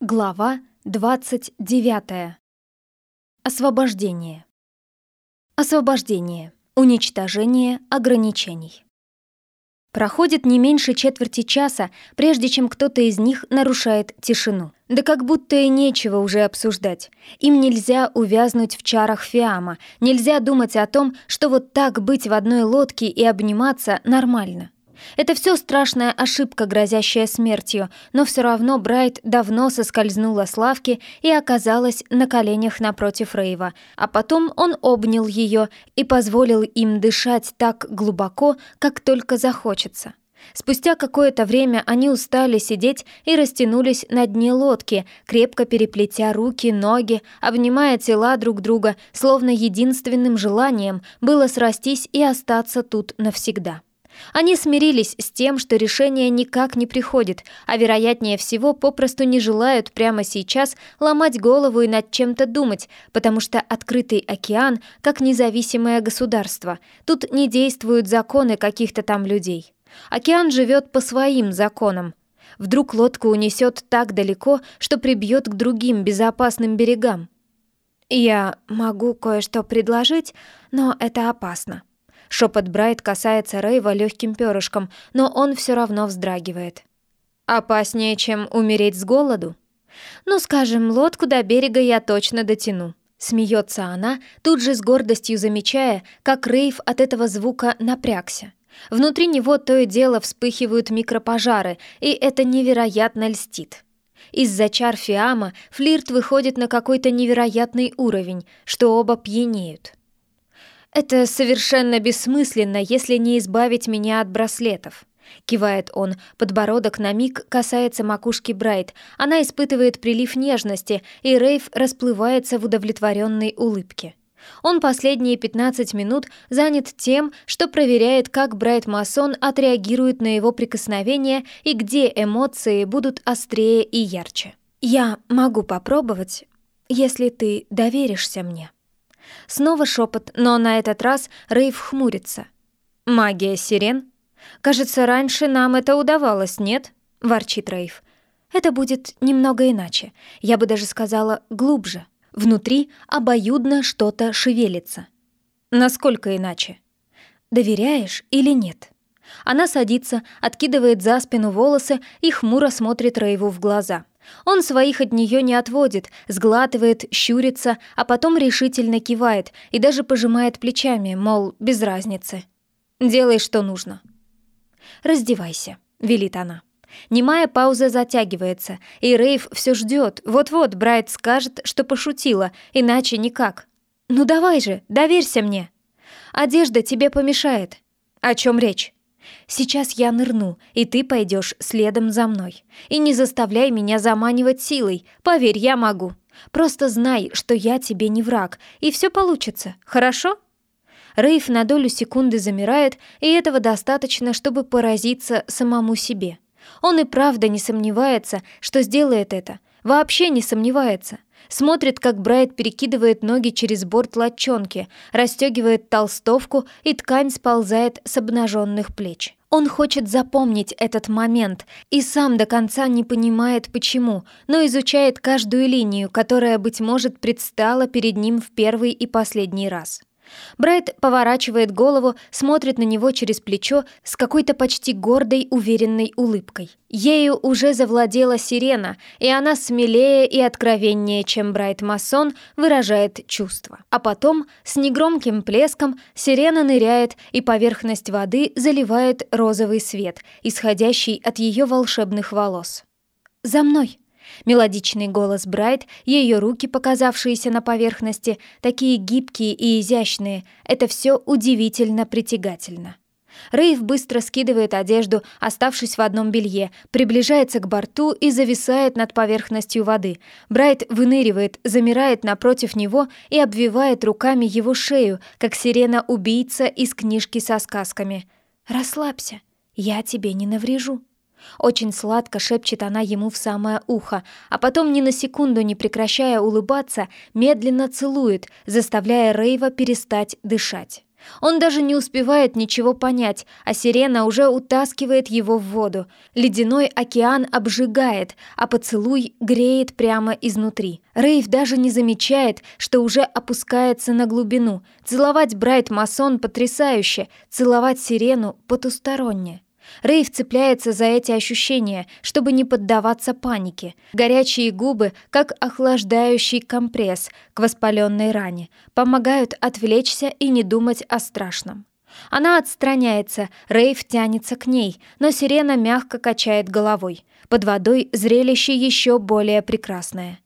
Глава 29. Освобождение. Освобождение. Уничтожение ограничений. Проходит не меньше четверти часа, прежде чем кто-то из них нарушает тишину. Да как будто и нечего уже обсуждать. Им нельзя увязнуть в чарах Фиама, нельзя думать о том, что вот так быть в одной лодке и обниматься нормально. Это все страшная ошибка, грозящая смертью, но все равно Брайт давно соскользнула с лавки и оказалась на коленях напротив Рейва, а потом он обнял ее и позволил им дышать так глубоко, как только захочется. Спустя какое-то время они устали сидеть и растянулись на дне лодки, крепко переплетя руки, ноги, обнимая тела друг друга, словно единственным желанием было срастись и остаться тут навсегда. Они смирились с тем, что решение никак не приходит, а вероятнее всего попросту не желают прямо сейчас ломать голову и над чем-то думать, потому что открытый океан, как независимое государство, тут не действуют законы каких-то там людей. Океан живет по своим законам. Вдруг лодку унесет так далеко, что прибьет к другим безопасным берегам. «Я могу кое-что предложить, но это опасно», Шепот Брайт касается Рейва легким перышком, но он все равно вздрагивает. «Опаснее, чем умереть с голоду?» «Ну, скажем, лодку до берега я точно дотяну». Смеется она, тут же с гордостью замечая, как Рейв от этого звука напрягся. Внутри него то и дело вспыхивают микропожары, и это невероятно льстит. Из-за чар Фиама флирт выходит на какой-то невероятный уровень, что оба пьянеют. «Это совершенно бессмысленно, если не избавить меня от браслетов». Кивает он, подбородок на миг касается макушки Брайт. Она испытывает прилив нежности, и Рейв расплывается в удовлетворенной улыбке. Он последние 15 минут занят тем, что проверяет, как Брайт Масон отреагирует на его прикосновение и где эмоции будут острее и ярче. «Я могу попробовать, если ты доверишься мне». Снова шепот, но на этот раз Рейв хмурится. «Магия сирен? Кажется, раньше нам это удавалось, нет?» — ворчит Рейв. «Это будет немного иначе. Я бы даже сказала, глубже. Внутри обоюдно что-то шевелится». «Насколько иначе?» «Доверяешь или нет?» Она садится, откидывает за спину волосы и хмуро смотрит Рейву в глаза. Он своих от нее не отводит, сглатывает, щурится, а потом решительно кивает и даже пожимает плечами, мол, без разницы. «Делай, что нужно». «Раздевайся», — велит она. Немая пауза затягивается, и Рейв все ждет. Вот-вот Брайт скажет, что пошутила, иначе никак. «Ну давай же, доверься мне!» «Одежда тебе помешает». «О чем речь?» Сейчас я нырну, и ты пойдешь следом за мной. И не заставляй меня заманивать силой, поверь, я могу. Просто знай, что я тебе не враг, и все получится, хорошо?» Рейв на долю секунды замирает, и этого достаточно, чтобы поразиться самому себе. Он и правда не сомневается, что сделает это. Вообще не сомневается. Смотрит, как Брайт перекидывает ноги через борт лодчонки, расстегивает толстовку, и ткань сползает с обнаженных плеч. Он хочет запомнить этот момент и сам до конца не понимает почему, но изучает каждую линию, которая, быть может, предстала перед ним в первый и последний раз. Брайт поворачивает голову, смотрит на него через плечо с какой-то почти гордой, уверенной улыбкой. Ею уже завладела сирена, и она смелее и откровеннее, чем Брайт Масон, выражает чувства. А потом, с негромким плеском, сирена ныряет, и поверхность воды заливает розовый свет, исходящий от ее волшебных волос. «За мной!» Мелодичный голос Брайт, ее руки, показавшиеся на поверхности, такие гибкие и изящные, это все удивительно притягательно. Рейв быстро скидывает одежду, оставшись в одном белье, приближается к борту и зависает над поверхностью воды. Брайт выныривает, замирает напротив него и обвивает руками его шею, как сирена-убийца из книжки со сказками. «Расслабься, я тебе не наврежу». Очень сладко шепчет она ему в самое ухо, а потом ни на секунду не прекращая улыбаться, медленно целует, заставляя Рейва перестать дышать. Он даже не успевает ничего понять, а сирена уже утаскивает его в воду. Ледяной океан обжигает, а поцелуй греет прямо изнутри. Рейв даже не замечает, что уже опускается на глубину. Целовать Брайт Масон потрясающе, целовать сирену потусторонне. Рейв цепляется за эти ощущения, чтобы не поддаваться панике. Горячие губы, как охлаждающий компресс к воспаленной ране, помогают отвлечься и не думать о страшном. Она отстраняется, Рейв тянется к ней, но сирена мягко качает головой. Под водой зрелище еще более прекрасное.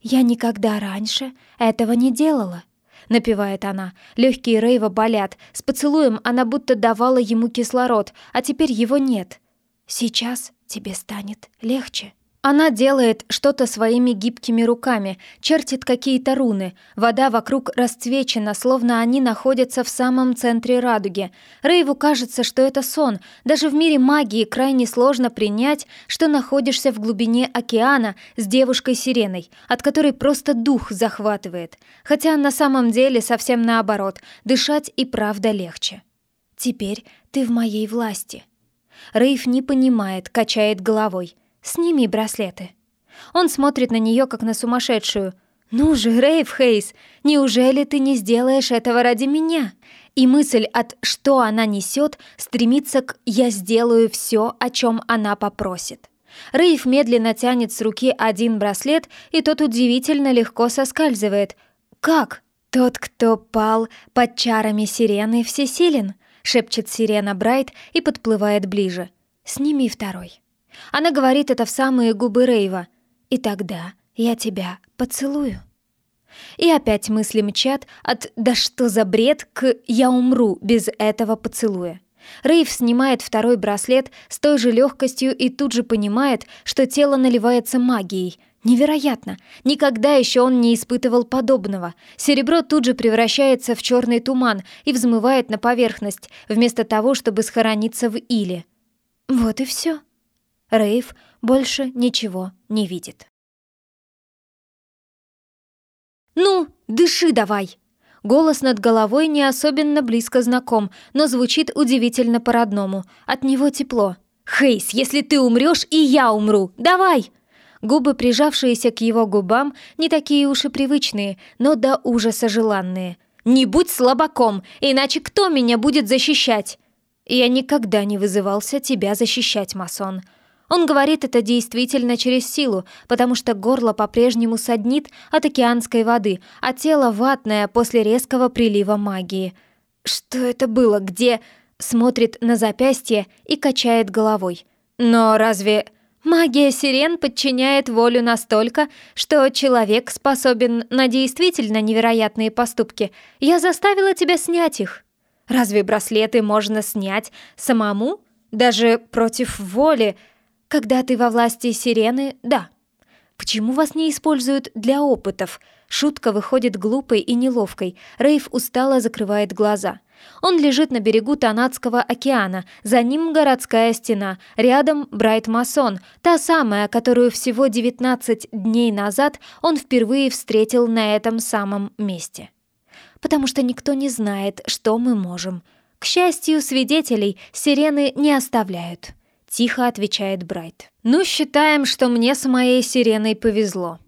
«Я никогда раньше этого не делала», — напевает она. Легкие Рейва болят. С поцелуем она будто давала ему кислород, а теперь его нет. «Сейчас тебе станет легче». Она делает что-то своими гибкими руками, чертит какие-то руны. Вода вокруг расцвечена, словно они находятся в самом центре радуги. Рейву кажется, что это сон. Даже в мире магии крайне сложно принять, что находишься в глубине океана с девушкой-сиреной, от которой просто дух захватывает. Хотя на самом деле совсем наоборот, дышать и правда легче. «Теперь ты в моей власти». Рейв не понимает, качает головой – Сними браслеты». Он смотрит на нее, как на сумасшедшую. «Ну же, Рейв Хейс, неужели ты не сделаешь этого ради меня?» И мысль от «что она несет» стремится к «я сделаю все, о чем она попросит». Рейв медленно тянет с руки один браслет, и тот удивительно легко соскальзывает. «Как?» «Тот, кто пал под чарами сирены, всесилен», — шепчет сирена Брайт и подплывает ближе. «Сними второй». Она говорит это в самые губы Рейва. «И тогда я тебя поцелую». И опять мысли мчат от «да что за бред» к «я умру без этого поцелуя». Рейв снимает второй браслет с той же легкостью и тут же понимает, что тело наливается магией. Невероятно! Никогда еще он не испытывал подобного. Серебро тут же превращается в черный туман и взмывает на поверхность, вместо того, чтобы схорониться в иле. Вот и все. Рейв больше ничего не видит. «Ну, дыши давай!» Голос над головой не особенно близко знаком, но звучит удивительно по-родному. От него тепло. «Хейс, если ты умрешь, и я умру! Давай!» Губы, прижавшиеся к его губам, не такие уж и привычные, но до ужаса желанные. «Не будь слабаком, иначе кто меня будет защищать?» «Я никогда не вызывался тебя защищать, масон», он говорит это действительно через силу, потому что горло по-прежнему саднит от океанской воды, а тело ватное после резкого прилива магии. «Что это было? Где?» Смотрит на запястье и качает головой. «Но разве...» Магия сирен подчиняет волю настолько, что человек способен на действительно невероятные поступки. Я заставила тебя снять их. Разве браслеты можно снять самому? Даже против воли? Когда ты во власти сирены, да. Почему вас не используют для опытов? Шутка выходит глупой и неловкой. Рейв устало закрывает глаза. Он лежит на берегу Танадского океана, за ним городская стена, рядом Брайт-Масон, та самая, которую всего 19 дней назад он впервые встретил на этом самом месте. Потому что никто не знает, что мы можем. К счастью, свидетелей сирены не оставляют. — тихо отвечает Брайт. «Ну, считаем, что мне с моей сиреной повезло».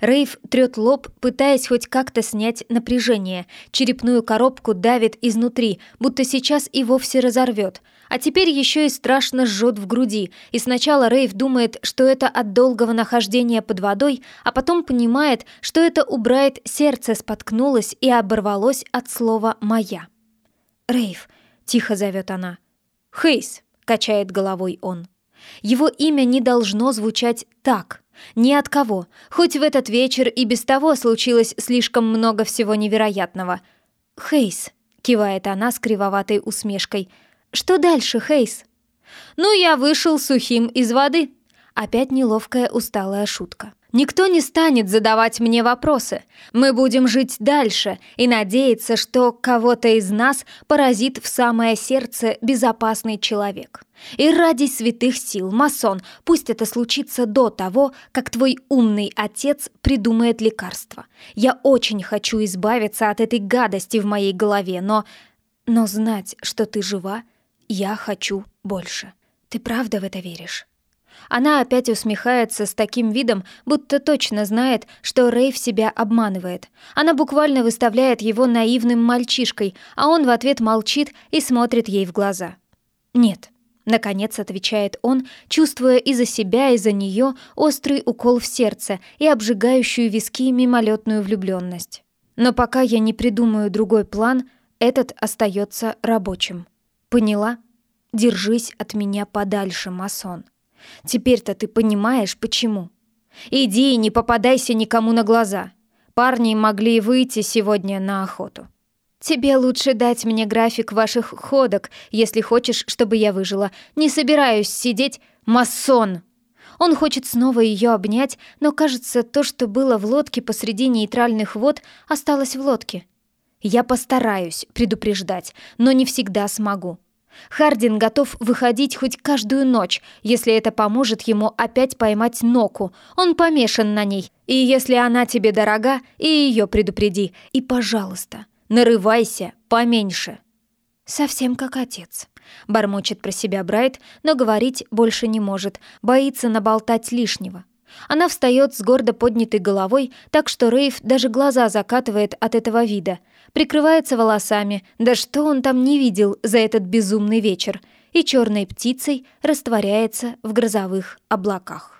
Рейв трет лоб, пытаясь хоть как-то снять напряжение. Черепную коробку давит изнутри, будто сейчас и вовсе разорвет. А теперь еще и страшно жжет в груди. И сначала Рейв думает, что это от долгого нахождения под водой, а потом понимает, что это у Брайт сердце споткнулось и оборвалось от слова «моя». «Рейв», — тихо зовет она. «Хейс», качает головой он. Его имя не должно звучать так. Ни от кого. Хоть в этот вечер и без того случилось слишком много всего невероятного. «Хейс», — кивает она с кривоватой усмешкой. «Что дальше, Хейс?» «Ну, я вышел сухим из воды». Опять неловкая усталая шутка. Никто не станет задавать мне вопросы. Мы будем жить дальше и надеяться, что кого-то из нас поразит в самое сердце безопасный человек. И ради святых сил, масон, пусть это случится до того, как твой умный отец придумает лекарство. Я очень хочу избавиться от этой гадости в моей голове, но... Но знать, что ты жива, я хочу больше. Ты правда в это веришь?» Она опять усмехается с таким видом, будто точно знает, что Рейв себя обманывает. Она буквально выставляет его наивным мальчишкой, а он в ответ молчит и смотрит ей в глаза. «Нет», — наконец отвечает он, чувствуя и за себя, и за нее острый укол в сердце и обжигающую виски мимолетную влюбленность. «Но пока я не придумаю другой план, этот остается рабочим. Поняла? Держись от меня подальше, масон». Теперь-то ты понимаешь, почему. Иди и не попадайся никому на глаза. Парни могли выйти сегодня на охоту. Тебе лучше дать мне график ваших ходок, если хочешь, чтобы я выжила. Не собираюсь сидеть масон. Он хочет снова ее обнять, но кажется, то, что было в лодке посреди нейтральных вод, осталось в лодке. Я постараюсь предупреждать, но не всегда смогу. Хардин готов выходить хоть каждую ночь, если это поможет ему опять поймать Ноку. Он помешан на ней. И если она тебе дорога, и ее предупреди. И, пожалуйста, нарывайся поменьше. Совсем как отец. Бормочет про себя Брайт, но говорить больше не может, боится наболтать лишнего. Она встает с гордо поднятой головой, так что Рейв даже глаза закатывает от этого вида — прикрывается волосами, да что он там не видел за этот безумный вечер, и черной птицей растворяется в грозовых облаках.